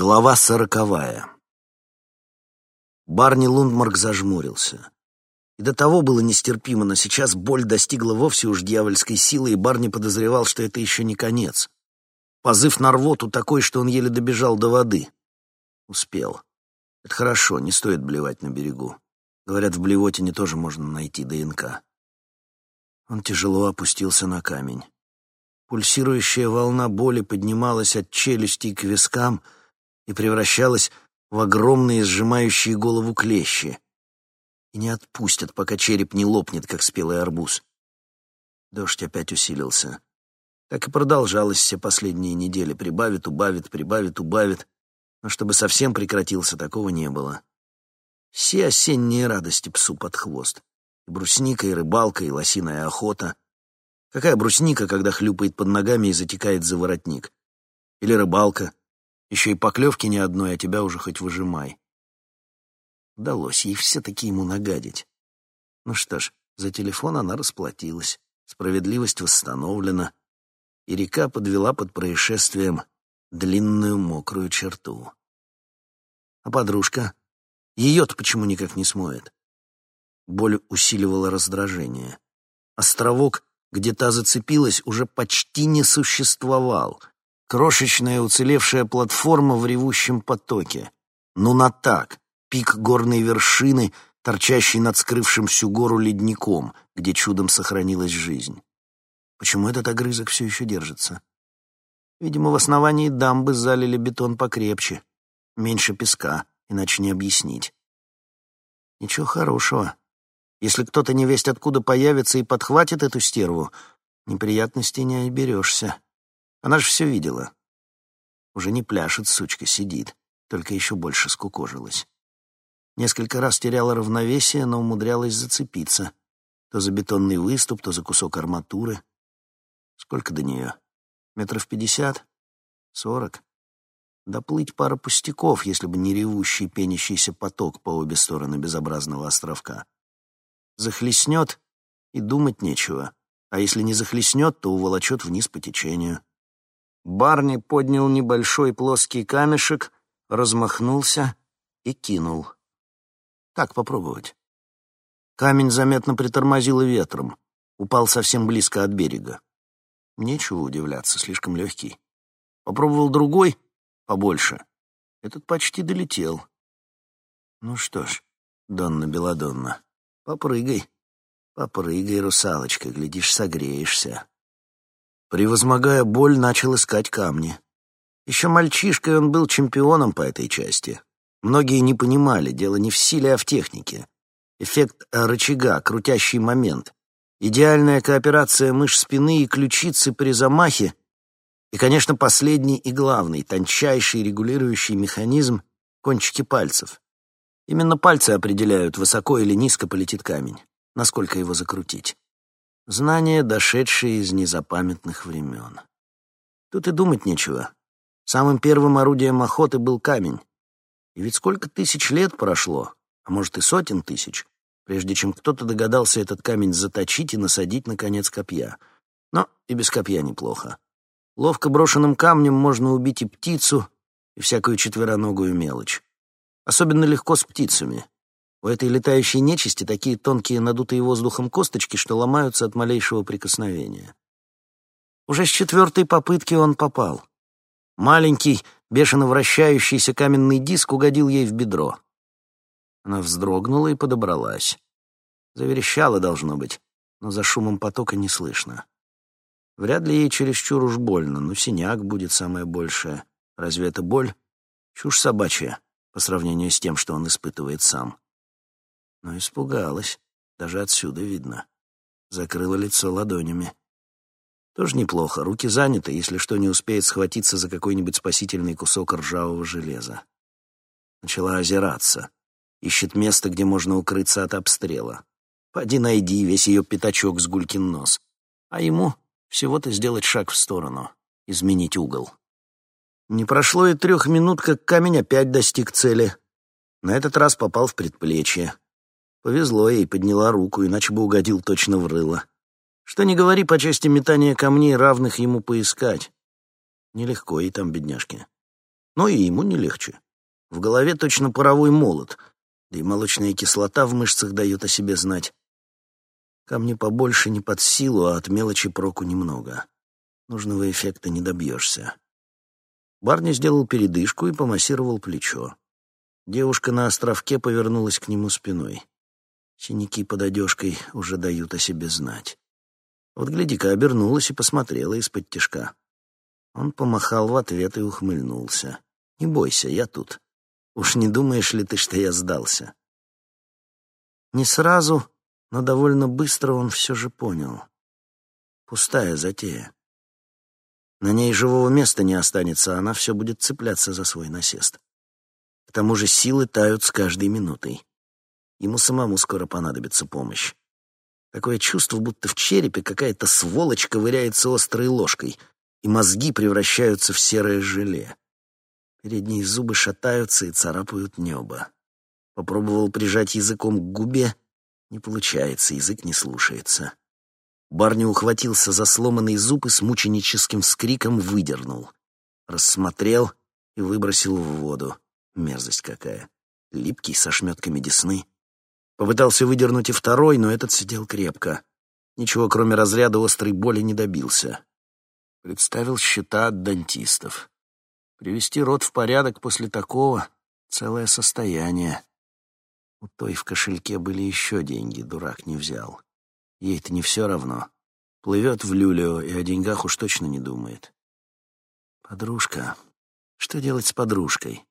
Глава сороковая. Барни Лундмарк зажмурился. И до того было нестерпимо, но сейчас боль достигла вовсе уж дьявольской силы, и Барни подозревал, что это еще не конец. Позыв на рвоту такой, что он еле добежал до воды. Успел. Это хорошо, не стоит блевать на берегу. Говорят, в блевотине тоже можно найти ДНК. Он тяжело опустился на камень. Пульсирующая волна боли поднималась от челюсти к вискам — и превращалась в огромные сжимающие голову клещи. И не отпустят, пока череп не лопнет, как спелый арбуз. Дождь опять усилился. Так и продолжалось все последние недели. Прибавит, убавит, прибавит, убавит. Но чтобы совсем прекратился, такого не было. Все осенние радости псу под хвост. И брусника, и рыбалка, и лосиная охота. Какая брусника, когда хлюпает под ногами и затекает за воротник? Или рыбалка, еще и поклевки ни одной, а тебя уже хоть выжимай. Удалось ей все-таки ему нагадить. Ну что ж, за телефон она расплатилась, справедливость восстановлена, и река подвела под происшествием длинную мокрую черту. А подружка? Ее-то почему никак не смоет? Боль усиливала раздражение. Островок, где та зацепилась, уже почти не существовал — Крошечная уцелевшая платформа в ревущем потоке. Ну на так, пик горной вершины, торчащий над скрывшим всю гору ледником, где чудом сохранилась жизнь. Почему этот огрызок все еще держится? Видимо, в основании дамбы залили бетон покрепче. Меньше песка, иначе не объяснить. Ничего хорошего. Если кто-то невесть откуда появится и подхватит эту стерву, неприятностей не оберешься. Она же все видела. Уже не пляшет, сучка, сидит, только еще больше скукожилась. Несколько раз теряла равновесие, но умудрялась зацепиться. То за бетонный выступ, то за кусок арматуры. Сколько до нее? Метров пятьдесят? Сорок? Доплыть пара пустяков, если бы не ревущий пенящийся поток по обе стороны безобразного островка. Захлестнет, и думать нечего. А если не захлестнет, то уволочет вниз по течению. Барни поднял небольшой плоский камешек, размахнулся и кинул. Так попробовать. Камень заметно притормозило ветром, упал совсем близко от берега. Нечего удивляться, слишком легкий. Попробовал другой, побольше. Этот почти долетел. Ну что ж, Донна Беладонна, попрыгай. Попрыгай, русалочка, глядишь, согреешься. Превозмогая боль, начал искать камни. Еще мальчишкой он был чемпионом по этой части. Многие не понимали, дело не в силе, а в технике. Эффект рычага, крутящий момент. Идеальная кооперация мышц спины и ключицы при замахе. И, конечно, последний и главный, тончайший регулирующий механизм — кончики пальцев. Именно пальцы определяют, высоко или низко полетит камень, насколько его закрутить. Знания, дошедшие из незапамятных времен. Тут и думать нечего. Самым первым орудием охоты был камень. И ведь сколько тысяч лет прошло, а может и сотен тысяч, прежде чем кто-то догадался этот камень заточить и насадить на конец копья. Но и без копья неплохо. Ловко брошенным камнем можно убить и птицу, и всякую четвероногую мелочь. Особенно легко с птицами. У этой летающей нечисти такие тонкие надутые воздухом косточки, что ломаются от малейшего прикосновения. Уже с четвертой попытки он попал. Маленький, бешено вращающийся каменный диск угодил ей в бедро. Она вздрогнула и подобралась. Заверещала, должно быть, но за шумом потока не слышно. Вряд ли ей чересчур уж больно, но синяк будет самое большее. Разве это боль? Чушь собачья по сравнению с тем, что он испытывает сам но испугалась. Даже отсюда видно. Закрыла лицо ладонями. Тоже неплохо, руки заняты, если что, не успеет схватиться за какой-нибудь спасительный кусок ржавого железа. Начала озираться. Ищет место, где можно укрыться от обстрела. Поди найди весь ее пятачок с гулькин нос. А ему всего-то сделать шаг в сторону, изменить угол. Не прошло и трех минут, как камень опять достиг цели. На этот раз попал в предплечье. Повезло ей, подняла руку, иначе бы угодил точно в рыло. Что не говори по части метания камней, равных ему поискать. Нелегко ей там, бедняжке. Но и ему не легче. В голове точно паровой молот, да и молочная кислота в мышцах дает о себе знать. Камни побольше не под силу, а от мелочи проку немного. Нужного эффекта не добьешься. Барни сделал передышку и помассировал плечо. Девушка на островке повернулась к нему спиной. Синяки под одежкой уже дают о себе знать. Вот гляди-ка, обернулась и посмотрела из-под тишка. Он помахал в ответ и ухмыльнулся. «Не бойся, я тут. Уж не думаешь ли ты, что я сдался?» Не сразу, но довольно быстро он все же понял. Пустая затея. На ней живого места не останется, она все будет цепляться за свой насест. К тому же силы тают с каждой минутой. Ему самому скоро понадобится помощь. Такое чувство, будто в черепе какая-то сволочь ковыряется острой ложкой, и мозги превращаются в серое желе. Передние зубы шатаются и царапают небо. Попробовал прижать языком к губе. Не получается, язык не слушается. Барни ухватился за сломанный зуб и с мученическим вскриком выдернул. Рассмотрел и выбросил в воду. Мерзость какая. Липкий, со шметками десны. Попытался выдернуть и второй, но этот сидел крепко. Ничего, кроме разряда острой боли, не добился. Представил счета от дантистов. Привести рот в порядок после такого — целое состояние. У той в кошельке были еще деньги, дурак не взял. Ей-то не все равно. Плывет в люлю и о деньгах уж точно не думает. Подружка. Что делать с подружкой?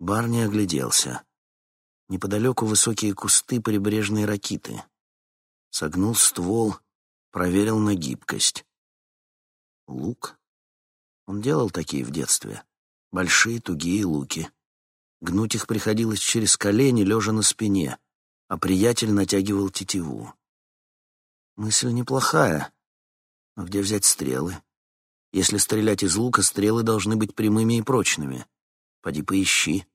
Барни огляделся. Неподалеку высокие кусты прибрежной ракиты. Согнул ствол, проверил на гибкость. Лук? Он делал такие в детстве. Большие тугие луки. Гнуть их приходилось через колени, лежа на спине, а приятель натягивал тетиву. Мысль неплохая. Но где взять стрелы? Если стрелять из лука, стрелы должны быть прямыми и прочными. Поди поищи.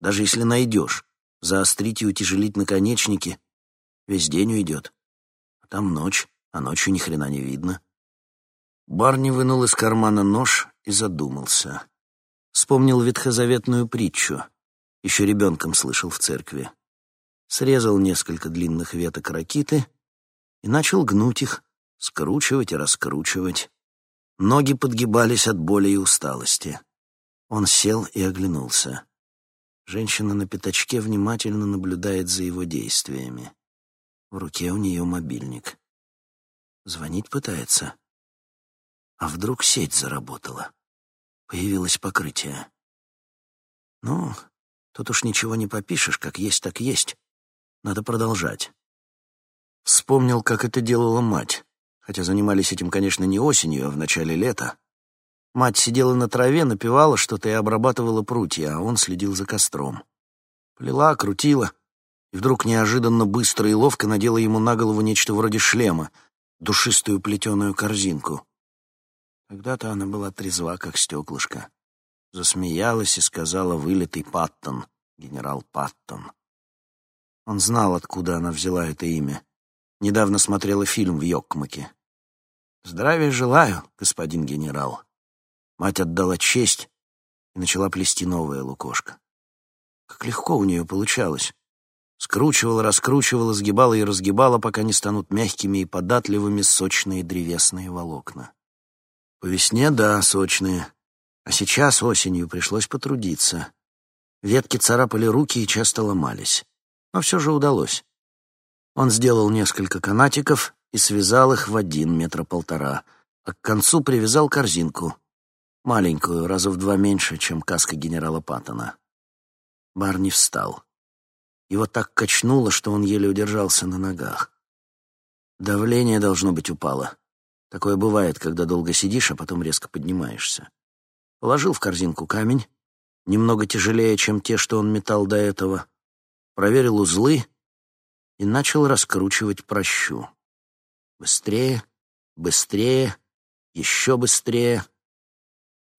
Даже если найдешь, заострить и утяжелить наконечники, весь день уйдет. А там ночь, а ночью ни хрена не видно. Барни вынул из кармана нож и задумался. Вспомнил ветхозаветную притчу. Еще ребенком слышал в церкви. Срезал несколько длинных веток ракиты — и начал гнуть их, скручивать и раскручивать. Ноги подгибались от боли и усталости. Он сел и оглянулся. Женщина на пятачке внимательно наблюдает за его действиями. В руке у нее мобильник. Звонить пытается. А вдруг сеть заработала? Появилось покрытие. Ну, тут уж ничего не попишешь, как есть, так есть. Надо продолжать. Вспомнил, как это делала мать, хотя занимались этим, конечно, не осенью, а в начале лета. Мать сидела на траве, напевала что-то и обрабатывала прутья, а он следил за костром. Плела, крутила, и вдруг неожиданно быстро и ловко надела ему на голову нечто вроде шлема, душистую плетеную корзинку. Когда-то она была трезва, как стеклышко. Засмеялась и сказала «вылитый Паттон», генерал Паттон. Он знал, откуда она взяла это имя. Недавно смотрела фильм в Йоккмаке. «Здравия желаю, господин генерал». Мать отдала честь и начала плести новое лукошко. Как легко у нее получалось. Скручивала, раскручивала, сгибала и разгибала, пока не станут мягкими и податливыми сочные древесные волокна. По весне, да, сочные. А сейчас осенью пришлось потрудиться. Ветки царапали руки и часто ломались. Но все же удалось. Он сделал несколько канатиков и связал их в один метра полтора, а к концу привязал корзинку, маленькую, раза в два меньше, чем каска генерала Паттона. Барни встал. Его так качнуло, что он еле удержался на ногах. Давление, должно быть, упало. Такое бывает, когда долго сидишь, а потом резко поднимаешься. Положил в корзинку камень, немного тяжелее, чем те, что он метал до этого. Проверил узлы и начал раскручивать прощу. Быстрее, быстрее, еще быстрее.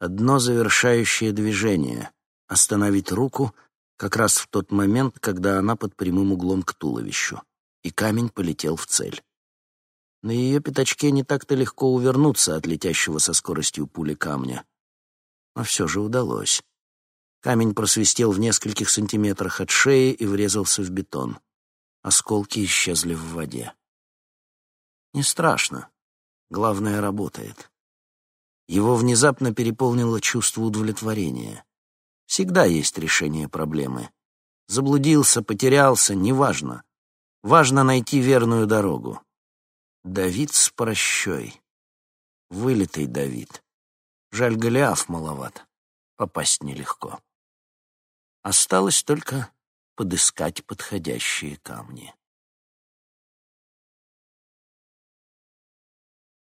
Одно завершающее движение — остановить руку как раз в тот момент, когда она под прямым углом к туловищу, и камень полетел в цель. На ее пятачке не так-то легко увернуться от летящего со скоростью пули камня. Но все же удалось. Камень просвистел в нескольких сантиметрах от шеи и врезался в бетон. Осколки исчезли в воде. Не страшно. Главное, работает. Его внезапно переполнило чувство удовлетворения. Всегда есть решение проблемы. Заблудился, потерялся, неважно. Важно найти верную дорогу. Давид с прощой. Вылитый Давид. Жаль, Голиаф маловат. Попасть нелегко. Осталось только подыскать подходящие камни.